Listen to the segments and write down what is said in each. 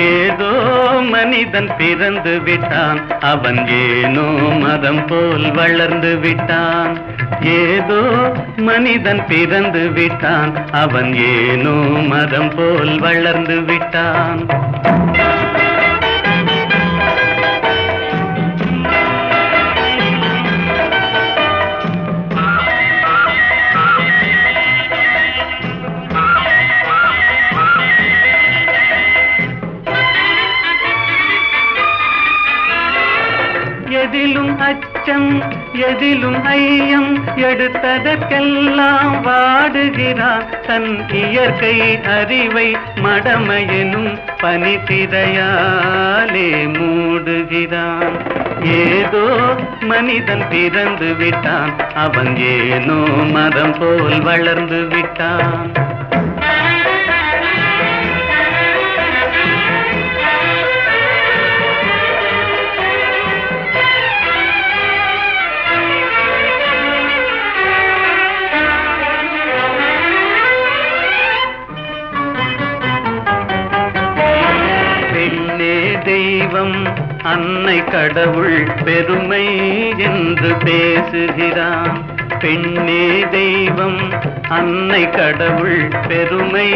ஏதோ மனிதன் பிறந்து விட்டான் அவன் ஏனோ மதம் போல் வளர்ந்து விட்டான் ஏதோ மனிதன் பிறந்து விட்டான் அவன் ஏனோ மதம் போல் வளர்ந்து விட்டான் எதிலும் அச்சம் எதிலும் ஐயம் எடுத்ததற்கெல்லாம் வாடுகிறான் தன் இயற்கை அறிவை மடமையெனும் பனித்திரையாலே மூடுகிறான். ஏதோ மனிதன் பிறந்து விட்டான் அவன் ஏனோ மதம் போல் வளர்ந்து விட்டான். தெய்வம் அன்னை கடவுள் பெருமை என்று பேசுகிறான். பெண்ணே தெய்வம் அன்னை கடவுள் பெருமை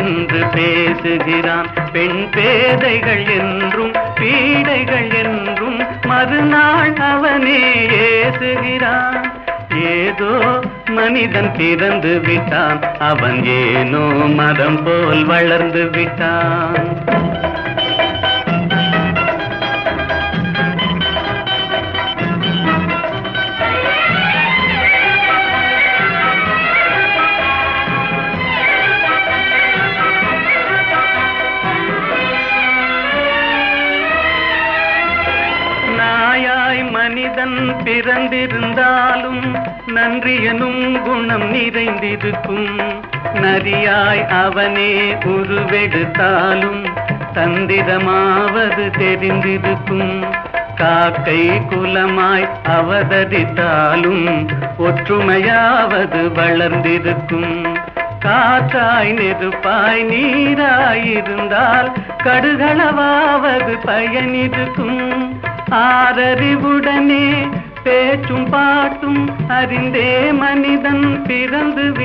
என்று பேசுகிறான். பெண் பேதைகள் என்றும் பீடைகள் என்றும் மறுநாள் அவனே ஏசுகிறான். ஏதோ மனிதன் பிறந்து விட்டான். அவன் ஏனோ மதம் போல் வளர்ந்து விட்டான். மனிதன் பிறந்திருந்தாலும் நன்றி எனும் குணம் நிறைந்திருக்கும். நரியாய் அவனே உருவெடுத்தாலும் தந்திரமாவது தெரிந்திருக்கும். காக்கை குலமாய் அவதரித்தாலும் ஒற்றுமையாவது வளர்ந்திருக்கும். காற்றாய் நெருப்பாய் நீராயிருந்தால் கடுகளவாவது பயனிருக்கும். ஆறறிவுடனே பேச்சும் பாட்டும் அறிந்தே மனிதன் பிறந்து